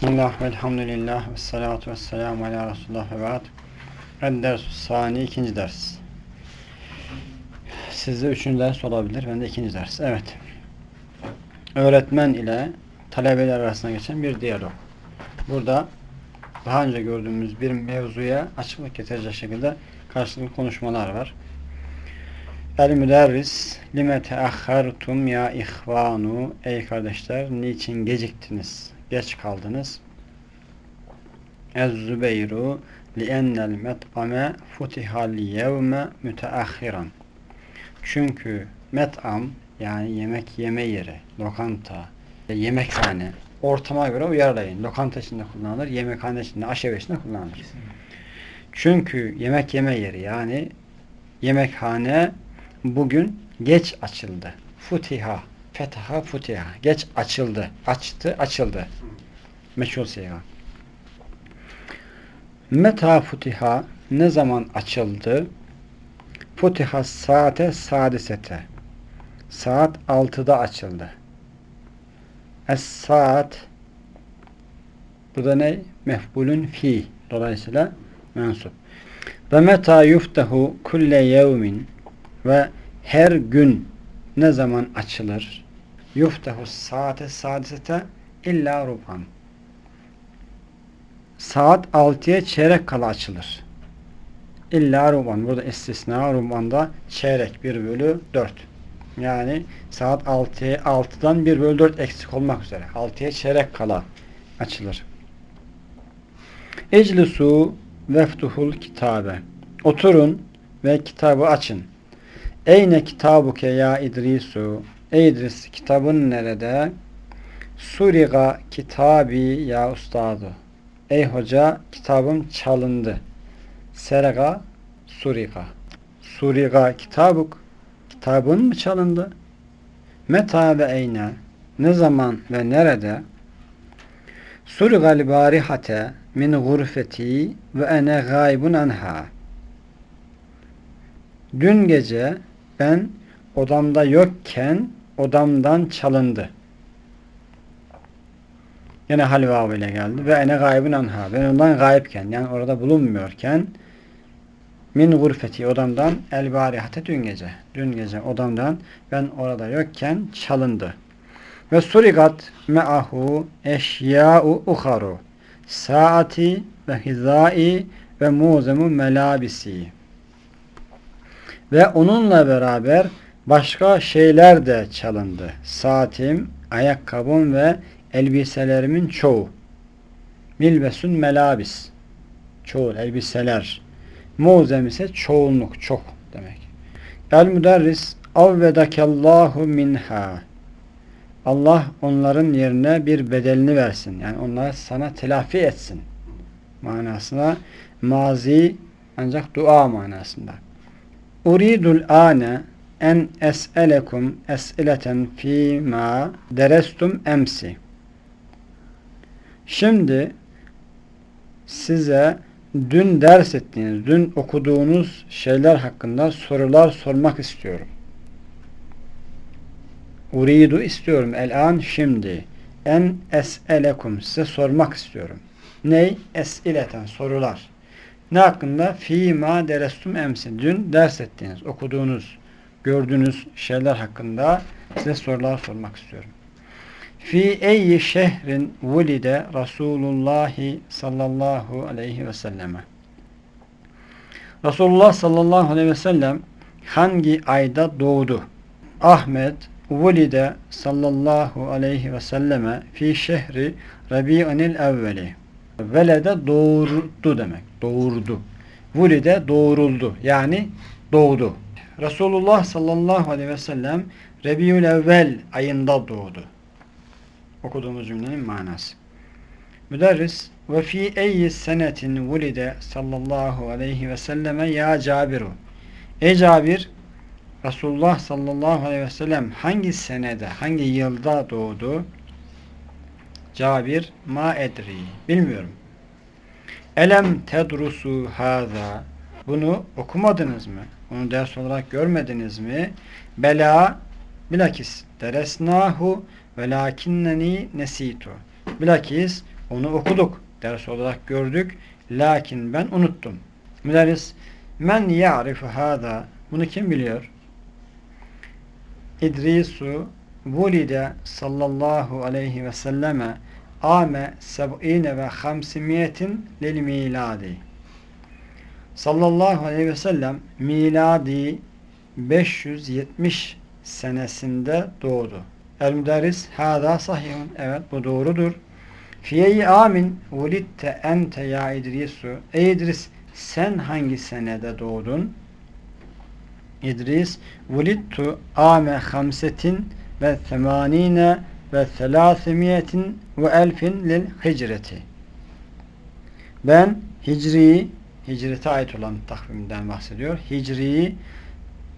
Bismillah, velhamdülillah, ve salatu ve selamu ala Resulullah ve ba'd. Eddersus sani, ikinci ders. Sizde üçüncü ders olabilir, bende ikinci ders. Evet. Öğretmen ile talebeler arasında geçen bir diyalog. Burada daha önce gördüğümüz bir mevzuya açıklık getirecek şekilde karşılıklı konuşmalar var. El müderris lime teahhartum ya ihvanu ey kardeşler niçin geciktiniz geç kaldınız Ez Zübeyru li'ennel met'ame futihal yevme müteahhiran çünkü met'am yani yemek yeme yeri lokanta yemekhane ortama göre uyarlayın lokanta içinde kullanılır yemekhane içinde aşeve içinde kullanılır çünkü yemek yeme yeri yani yemekhane bugün geç açıldı. Futiha. Fetaha futiha. Geç açıldı. Açtı, açıldı. Meşhur siga. Meta futiha ne zaman açıldı? Futiha saate sadisete. Saat 6'da açıldı. Es saat bu da ne? Mefbulün fi. Dolayısıyla mensup. Ve meta yuftahu kulle yevmin ve her gün ne zaman açılır? Yuftahu saate sadisete illa ruban. Saat 6'ya çeyrek kala açılır. İlla ruban. Burada istisna rubanda çeyrek 1 bölü 4. Yani saat 6'ya 6'dan 1 bölü 4 eksik olmak üzere. 6'ya çeyrek kala açılır. Eclisu veftuhul kitabe. Oturun ve kitabı açın. Eyne kitabuke ya İdrisu? Ey İdris kitabın nerede? Suriga kitabi ya ustadu. Ey hoca kitabım çalındı. Serega suriga. Suriga kitabuk. Kitabın mı çalındı? Meta ve eyne. Ne zaman ve nerede? Surigal barihate min gurfeti ve ene gaybun anha. Dün gece ben odamda yokken odamdan çalındı. Yine halva ile geldi. Ve ene gaybun anha. Ben ondan gayipken yani orada bulunmuyorken min gurfeti odamdan el barihate dün gece. Dün gece odamdan ben orada yokken çalındı. Ve surigat me'ahu eşya'u uharu saati ve hizai ve muzemu melabisi ve onunla beraber başka şeyler de çalındı. Saatim, ayakkabım ve elbiselerimin çoğu. Milbesun melabis. Çoğul, elbiseler. Muzem ise çoğunluk, çok demek. El müderris avvedakallahu minha. Allah onların yerine bir bedelini versin. Yani onlar sana telafi etsin. Manasına mazi ancak dua manasında. Uridul ane en es'elekum es'ileten fîmâ derestum emsi. Şimdi size dün ders ettiğiniz, dün okuduğunuz şeyler hakkında sorular sormak istiyorum. Uridu istiyorum el an şimdi. En es'elekum size sormak istiyorum. Ney? Es'ileten sorular. Ne hakkında? Fîmâ derestum emsin. Dün ders ettiğiniz, okuduğunuz, gördüğünüz şeyler hakkında size sorular sormak istiyorum. Fi eyyi şehrin vulide Resulullah sallallahu aleyhi ve selleme. Resulullah sallallahu aleyhi ve sellem hangi ayda doğdu? Ahmet vulide sallallahu aleyhi ve selleme fi şehri Rabi'anil evveli. Velede doğurdu demek. Doğurdu. Vulide doğuruldu. Yani doğdu. Resulullah sallallahu aleyhi ve sellem Rebiül evvel ayında doğdu. Okuduğumuz cümlenin manası. Müderris ve fi eyyi senetin vulide sallallahu aleyhi ve selleme ya Cabiru. Ey Cabir Resulullah sallallahu aleyhi ve sellem hangi senede, hangi yılda doğdu? Cabir ma edri. Bilmiyorum. Elem tedrusu haza. Bunu okumadınız mı? Onu ders olarak görmediniz mi? Bela bilakis deresnahu velakinneni nesitu. Bilakis Onu okuduk. Ders olarak gördük. Lakin ben unuttum. Müderris men ya'rifu hada bunu kim biliyor? İdrisu vulide sallallahu aleyhi ve selleme ame seb'ine ve hamsimiyetin lil miladi. Sallallahu aleyhi ve sellem miladi 570 senesinde doğdu. El müderris hada sahihun. Evet bu doğrudur. Fiyeyi amin vulitte ente ya İdrisu. Ey İdris sen hangi senede doğdun? İdris vulittu ame hamsetin ve semanine ve selâsimiyetin ve elfin lil hicreti. Ben hicri hicrete ait olan takvimden bahsediyor. Hicri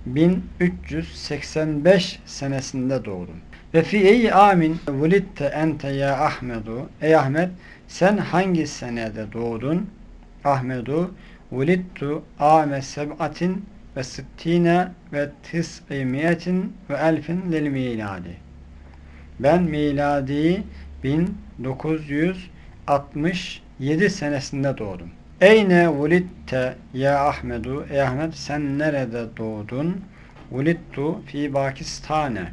1385 senesinde doğdum. Ve fi amin vulitte ente ya Ahmedu. Ey Ahmet sen hangi senede doğdun? Ahmedu vulittu ame seb'atin ve sittine ve tis'imiyetin ve elfin lil miladi. Ben miladi 1967 senesinde doğdum. Eyne vulitte ya Ahmedu. Ey Ahmet sen nerede doğdun? Vulittu fi Pakistane.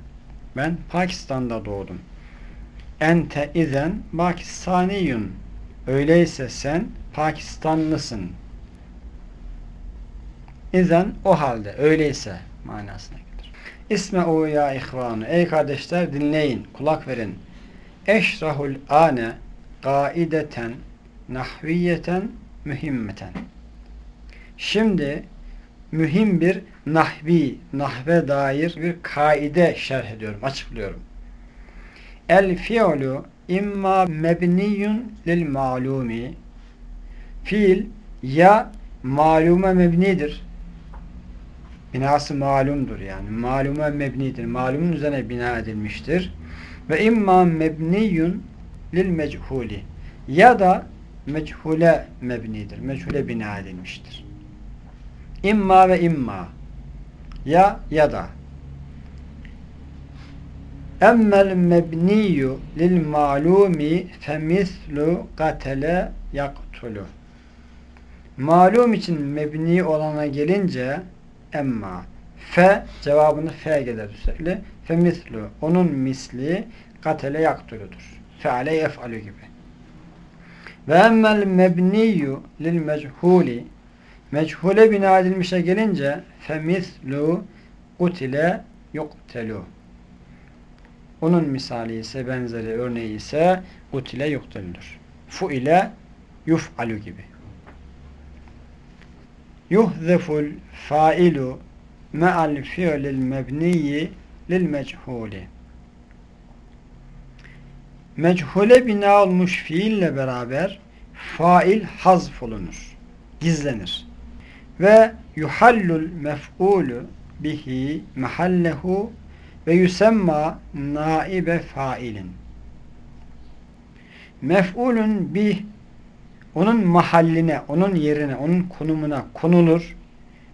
Ben Pakistan'da doğdum. Ente izen Pakistaniyun. Öyleyse sen Pakistanlısın. İzen o halde öyleyse manasına gelir. İsme'u ya ihvanı. Ey kardeşler dinleyin, kulak verin. Eşrahul ane gaideten nahviyeten mühimmeten. Şimdi mühim bir nahvi, nahve dair bir kaide şerh ediyorum, açıklıyorum. El fi'lu imma mebniyun lil malumi fiil ya malume mebnidir binası malumdur yani. Malume mebnidir. Malumun üzerine bina edilmiştir. Ve imma mebniyun lil mechuli. Ya da mechule mebnidir. Mechule bina edilmiştir. İmma ve imma. Ya ya da. Emmel mebniyu lil malumi femislu katele yaktulu. Malum için mebni olana gelince emma. Fe cevabını fe gelir sürekli. Fe mislu. Onun misli katele yaktuludur feale yef'alu gibi. Ve emmel mebniyu lil mechuli. Meçhule bina edilmişe gelince fe mislu kutile yuktelu. Onun misali ise benzeri örneği ise kutile yuktelüdür fu ile yuf'alu gibi yuhdeful failu me'al fi'lil mebniyi lil mechuli. Mechule bina olmuş fiille beraber fail hazf olunur gizlenir. Ve yuhallul mef'ulu bihi mahallehu ve yusemma naibe failin. Mef'ulun bih onun mahalline, onun yerine, onun konumuna konulur.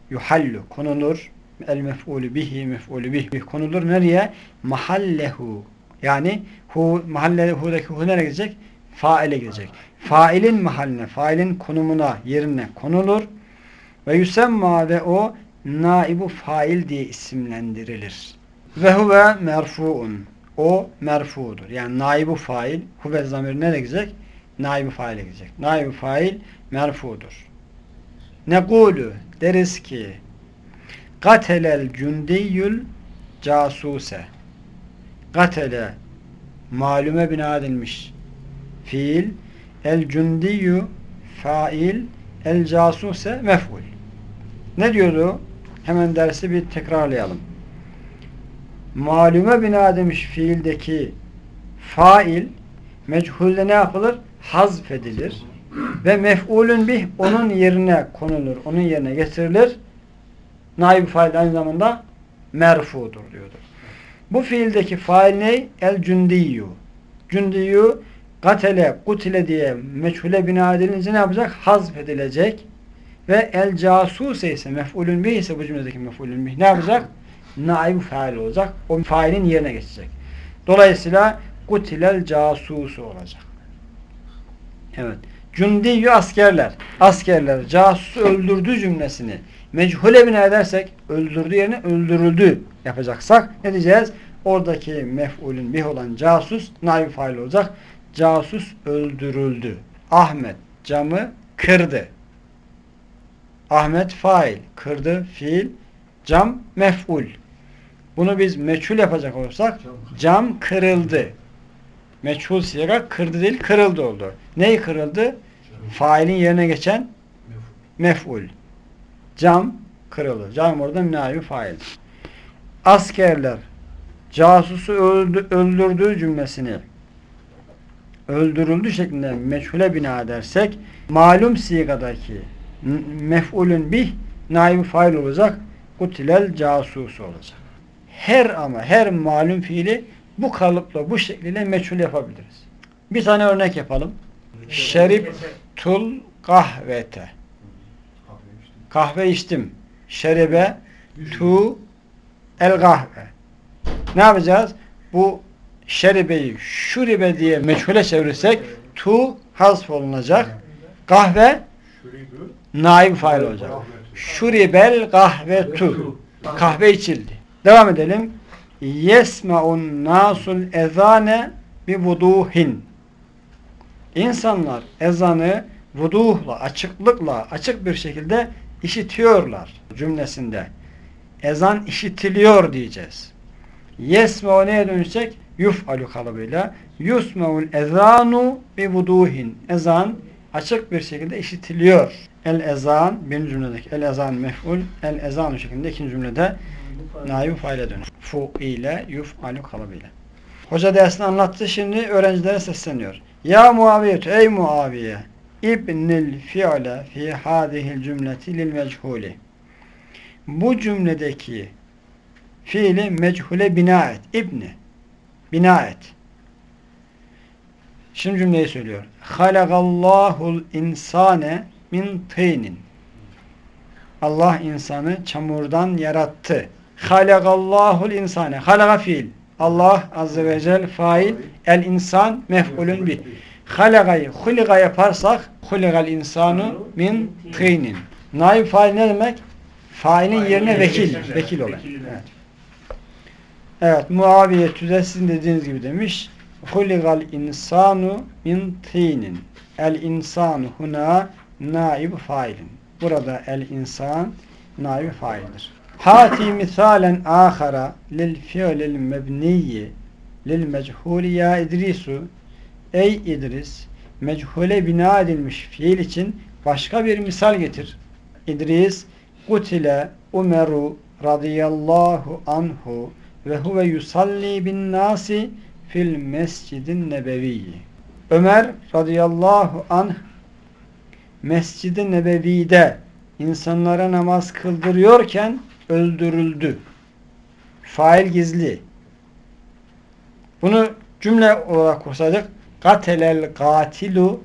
Yuhallu konulur. El mef'ulü bihi mef'ulü bih konulur. Nereye? Mahallehu. Yani hu mahallehu'daki hu nereye gidecek? Faile gidecek. Failin mahalline, failin konumuna, yerine konulur. Ve yusemma ve o naibu fail diye isimlendirilir. Ve huve merfuun. O merfudur. Yani naibu fail. Huve zamiri nereye gidecek? Naibi faile gidecek. Naibi fail merfudur. Nekulu deriz ki Katelel cündiyyül casuse Katele malume bina edilmiş fiil el cündiyyü fail el casuse mef'ul. Ne diyordu? Hemen dersi bir tekrarlayalım. Malume bina edilmiş fiildeki fail meçhulde ne yapılır? Hazfedilir ve mef'ulün bih onun yerine konulur, onun yerine getirilir. Naib fail aynı zamanda merfudur diyordur. Bu fiildeki fail ne? El cündiyyu. Cündiyyu katele, kutile diye meçhule bina edilince ne yapacak? Hazfedilecek. Ve el casuse ise mef'ulün bih ise bu cümledeki mef'ulün bih ne yapacak? Naib fail olacak. O failin yerine geçecek. Dolayısıyla kutilel casusu olacak. Evet. Cundiyyü askerler. Askerler casusu öldürdü cümlesini mechule bina edersek öldürdü yerine öldürüldü yapacaksak ne diyeceğiz? Oradaki mef'ulün bih olan casus naib fail olacak. Casus öldürüldü. Ahmet camı kırdı. Ahmet fail. Kırdı fiil. Cam mef'ul. Bunu biz meçhul yapacak olursak cam kırıldı. Meçhul siyaga kırdı değil kırıldı oldu. Neyi kırıldı? Failin yerine geçen mef'ul. Cam kırıldı. Cam orada münâbi fail. Askerler casusu öldü, öldürdüğü cümlesini öldürüldü şeklinde meçhule bina edersek malum sigadaki mef'ulün bih naibi fail olacak. Kutilel casusu olacak. Her ama her malum fiili bu kalıpla bu şekliyle meçhul yapabiliriz. Bir tane örnek yapalım. Şerip tul kahvete. Kahve içtim. Şeribe tu el kahve. Ne yapacağız? Bu şeribeyi şuribe diye meçhule çevirirsek tu hazf olunacak. Kahve naib fail olacak. Şuribel kahve tu. Kahve içildi. Devam edelim. Yesme'un nasul ezane bi vuduhin. İnsanlar ezanı vuduhla, açıklıkla, açık bir şekilde işitiyorlar cümlesinde. Ezan işitiliyor diyeceğiz. Yesme'u neye dönüşecek? Yuf'alu kalıbıyla. Yusme'ul ezanu bi vuduhin. Ezan açık bir şekilde işitiliyor. El ezan birinci cümledeki el ezan mef'ul el ezan şeklinde ikinci cümlede naib faile dönüş. Fu ile yuf'alu kalıbıyla. Hoca dersini anlattı. Şimdi öğrencilere sesleniyor. Ya Muaviye ey Muaviye İbnil fi'le fi hadihil cümleti lil mechuli. Bu cümledeki fiili mechule bina et. İbni. Bina et. Şimdi cümleyi söylüyor. Halakallahul insane min tıynin. Allah insanı çamurdan yarattı. Halakallahul insane. Halaka fiil. Allah azze ve cel fail. El insan mef'ulün bi. Halakayı hulika yaparsak hulikal insanu min tıynin. Naib fail ne demek? Failin yerine vekil. Vekil olan. Evet. Evet, Muaviye tüze sizin dediğiniz gibi demiş. Huligal insanu min tinin. El insanu huna naib failin. Burada el insan naib faildir. Hati misalen ahara lil fi'lil mebniyyi lil mechuli ya İdrisu Ey İdris mechule bina edilmiş fiil için başka bir misal getir. İdris kutile Umeru radıyallahu anhu ve huve yusalli bin nasi fil mescidin nebeviyyi. Ömer radıyallahu anh Mescid-i Nebevi'de insanlara namaz kıldırıyorken öldürüldü. Fail gizli. Bunu cümle olarak kursaydık. Katelel katilu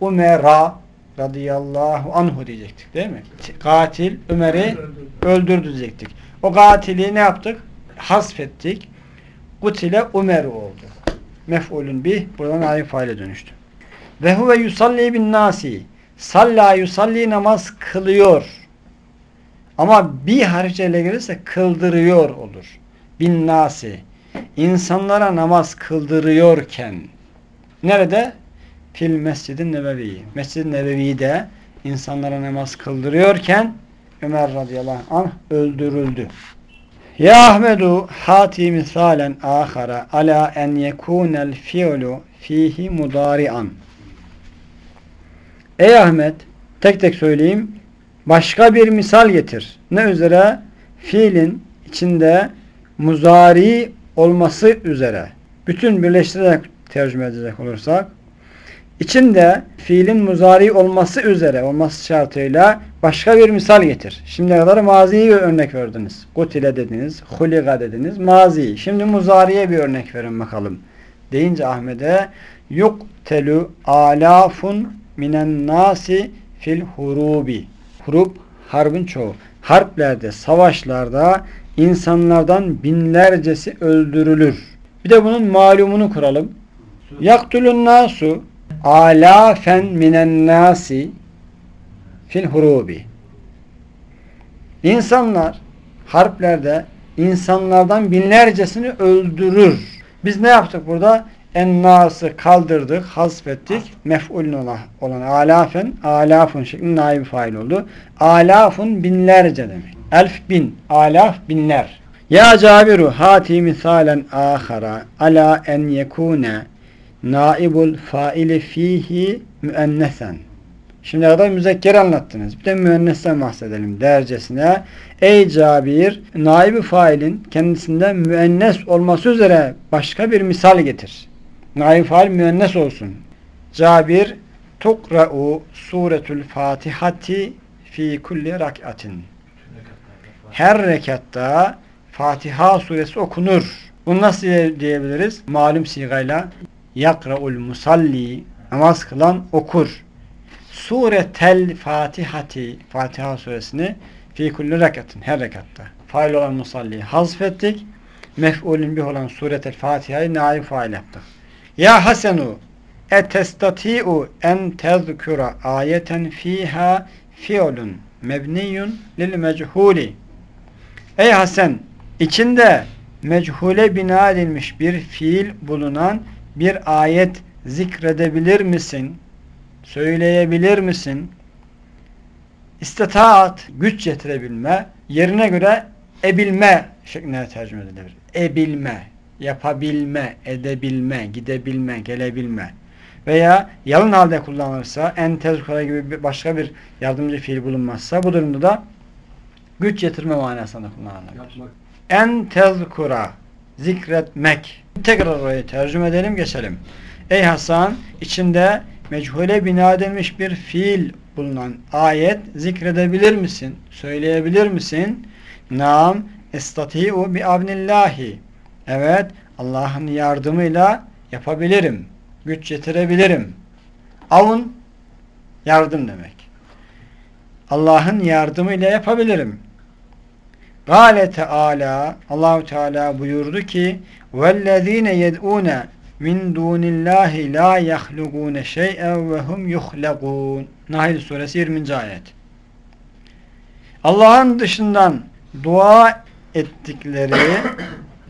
Umera radıyallahu anhu diyecektik değil mi? Katil Ömer'i öldürdü diyecektik. O katili ne yaptık? Hasfettik. Kutile Umer oldu. Mef'ulün bih buradan ayet faile dönüştü. Ve huve yusalli bin nasi salla yusalli namaz kılıyor. Ama bir harfçeyle gelirse kıldırıyor olur. Bin nasi insanlara namaz kıldırıyorken nerede? Fil mescidin nebevi. Mescid-i Nebevi'de insanlara namaz kıldırıyorken Ömer radıyallahu anh öldürüldü. Ya Ahmedu hati misalen ahara ala en yekunel fi'lu fihi mudari'an. Ey Ahmet tek tek söyleyeyim. Başka bir misal getir. Ne üzere? Fiilin içinde muzari olması üzere. Bütün birleştirerek tercüme edecek olursak içinde fiilin muzari olması üzere olması şartıyla başka bir misal getir. Şimdiye kadar maziyi örnek verdiniz. Kutile dediniz, huliga dediniz, mazi. Şimdi muzariye bir örnek verin bakalım. Deyince Ahmet'e yuktelu alafun minen nasi fil hurubi. Hurub harbin çoğu. Harplerde, savaşlarda insanlardan binlercesi öldürülür. Bir de bunun malumunu kuralım. Yaktulun nasu alafen minen nasi fil hurubi. İnsanlar harplerde insanlardan binlercesini öldürür. Biz ne yaptık burada? Ennası kaldırdık, hasfettik. Mef'ulün olan, olan alafen, alafun şeklinde naib fail oldu. Alafun binlerce demek. Elf bin, alaf binler. Ya Cabiru hati misalen ahara ala en yekune naibul faili fihi müennesen. Şimdi kadar müzekkeri anlattınız. Bir de müennesten bahsedelim dercesine. Ey Cabir, naibi failin kendisinden müennes olması üzere başka bir misal getir. Naib fail müennes olsun. Cabir, tukra'u suretül fatihati fi kulli rak'atin. Her rekatta Fatiha suresi okunur. Bunu nasıl diyebiliriz? Malum sigayla yakra'ul musalli namaz kılan okur. Suretel Fatihati Fatiha suresini fi kulli rekatin her rekatta. Fail olan musalli hazfettik. Mef'ulün bih olan suretel Fatiha'yı naib fail yaptık. Ya Hasenu etestati'u en tezkura ayeten fiha fi'lun mebniyun lil mechuli. Ey Hasan içinde mechule bina edilmiş bir fiil bulunan bir ayet zikredebilir misin? Söyleyebilir misin? İstitaat, güç getirebilme, yerine göre ebilme şeklinde tercüme edilir. Ebilme, yapabilme, edebilme, gidebilme, gelebilme. Veya yalın halde kullanılırsa, en tezkura gibi başka bir yardımcı fiil bulunmazsa bu durumda da güç getirme manasında kullanılabilir. En tezkura, zikretmek. Tekrar orayı tercüme edelim, geçelim. Ey Hasan, içinde mechule bina edilmiş bir fiil bulunan ayet zikredebilir misin? Söyleyebilir misin? Nam estati'u bi avnillahi. Evet, Allah'ın yardımıyla yapabilirim. Güç getirebilirim. Avun yardım demek. Allah'ın yardımıyla yapabilirim. Gale Teala Allahu Teala buyurdu ki: "Vellezine yed'une min dunillahi la yahlugune şey'en ve hum yuhlagun." Nahl suresi 20. ayet. Allah'ın dışından dua ettikleri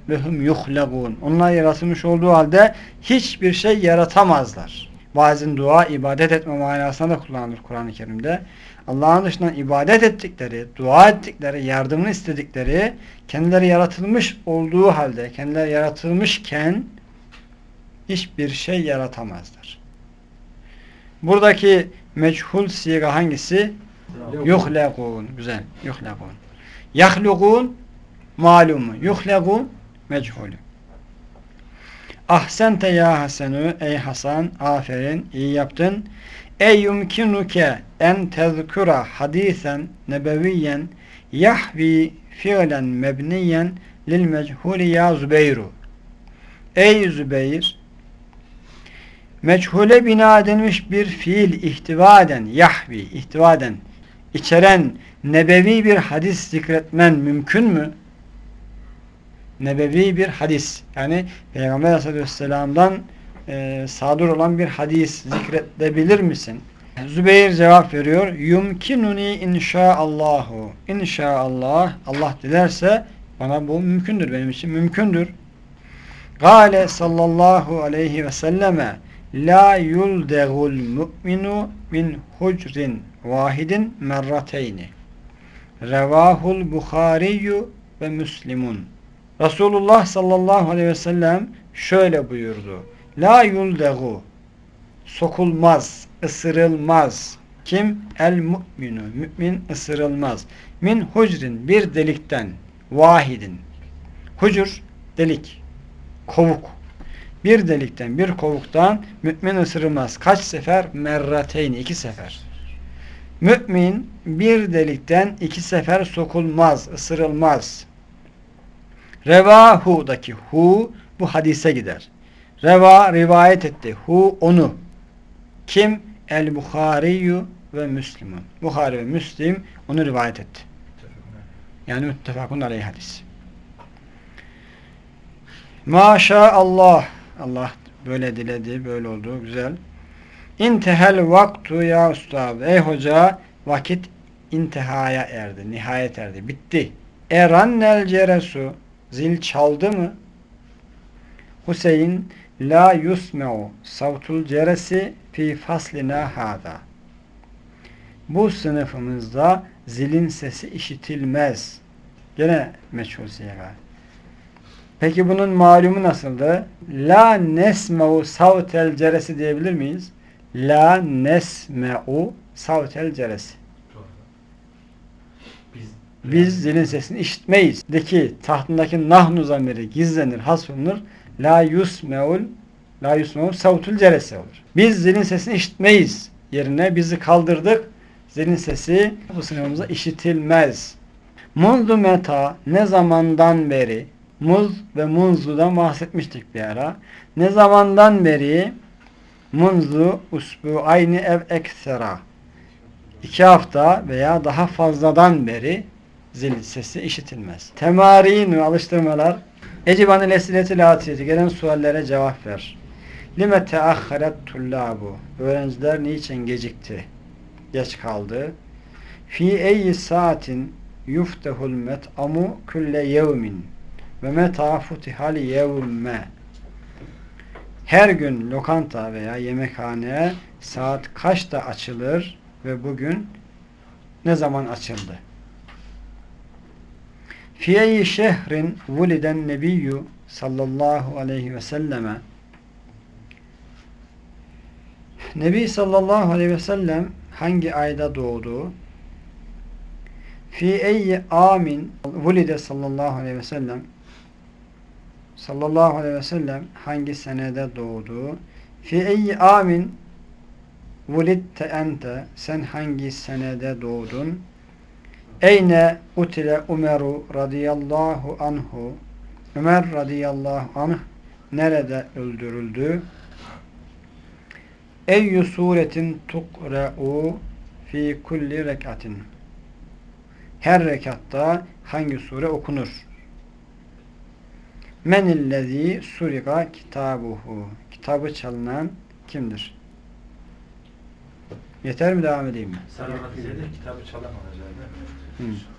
ve hum yuhlagun. Onlar yaratılmış olduğu halde hiçbir şey yaratamazlar. Bazen dua ibadet etme manasında da kullanılır Kur'an-ı Kerim'de. Allah'ın dışından ibadet ettikleri, dua ettikleri, yardımını istedikleri kendileri yaratılmış olduğu halde, kendileri yaratılmışken hiçbir şey yaratamazlar. Buradaki meçhul siga hangisi? Yuhlekun. Güzel. Yuhlekun. Yahlukun malumu. Yuhlekun meçhulü. Ahsente ya Hasenu ey Hasan aferin iyi yaptın. Ey yumkinuke en tezkura hadisen nebeviyen yahvi fiilen mebniyen lil mechuli ya Zübeyru. Ey Zübeyir meçhule bina edilmiş bir fiil ihtiva eden, yahvi, ihtiva eden, içeren nebevi bir hadis zikretmen mümkün mü? Nebevi bir hadis. Yani Peygamber Aleyhisselam'dan e, sadır olan bir hadis zikredebilir misin? Zübeyir cevap veriyor. Yumkinuni inşaallahu. İnşaallah Allah dilerse bana bu mümkündür. Benim için mümkündür. Gale sallallahu aleyhi ve selleme La yuldegul mu'minu min hucrin vahidin merrateyni. Revahul Bukhariyu ve Müslimun. Resulullah sallallahu aleyhi ve sellem şöyle buyurdu. La yuldegu sokulmaz, ısırılmaz. Kim? El mu'minu. Mümin ısırılmaz. Min hucrin bir delikten vahidin. Hucur delik. Kovuk. Bir delikten, bir kovuktan mümin ısırılmaz. Kaç sefer? Merrateyn. iki sefer. Mümin bir delikten iki sefer sokulmaz, ısırılmaz. Revahu'daki hu bu hadise gider. Reva rivayet etti. Hu onu. Kim? El Bukhariyu ve Müslümun. Bukhari ve Müslim onu rivayet etti. Yani müttefakun aleyh hadis. Maşallah. Allah böyle diledi, böyle oldu. Güzel. İntehel vaktu ya ustad. Ey hoca vakit intihaya erdi. Nihayet erdi. Bitti. Erannel ceresu. Zil çaldı mı? Hüseyin la yusme'u savtul ceresi fi faslina hada. Bu sınıfımızda zilin sesi işitilmez. Gene meçhul siga. Peki bunun malumu nasıldı? La nesme'u savtel ceresi diyebilir miyiz? La nesme'u savtel ceresi. Biz zilin sesini işitmeyiz. De ki tahtındaki nahnu zamiri gizlenir, hasfolunur. La yusmeul La yusmeul savtul ceresi olur. Biz zilin sesini işitmeyiz. Yerine bizi kaldırdık. Zilin sesi bu sınıfımıza işitilmez. Munzu meta ne zamandan beri muz ve munzudan bahsetmiştik bir ara. Ne zamandan beri munzu usbu aynı ev eksera iki hafta veya daha fazladan beri zil sesi işitilmez. Temarin ve alıştırmalar Ecibanı lesileti latiyeti gelen suallere cevap ver. Lime teahharet tullabu Öğrenciler niçin gecikti? Geç kaldı. Fi eyyi saatin yuftehul met'amu külle yevmin ve meta futihal yevme her gün lokanta veya yemekhane saat kaçta açılır ve bugün ne zaman açıldı? Fi eyyi şehrin vuliden nebiyyü sallallahu aleyhi ve selleme Nebi sallallahu aleyhi ve sellem hangi ayda doğdu? Fi eyyi amin vulide sallallahu aleyhi ve sellem sallallahu aleyhi ve sellem hangi senede doğdu? Fi eyyi amin vulitte ente sen hangi senede doğdun? Eyne utile Umeru radıyallahu anhu Ömer radıyallahu anh nerede öldürüldü? Eyyü suretin tukre'u fi kulli rekatin her rekatta hangi sure okunur? Menillezî suriga kitabuhu kitabı çalınan kimdir? Yeter mi devam edeyim mi? Zeyde kitabı çalan olacak değil mi? Hı.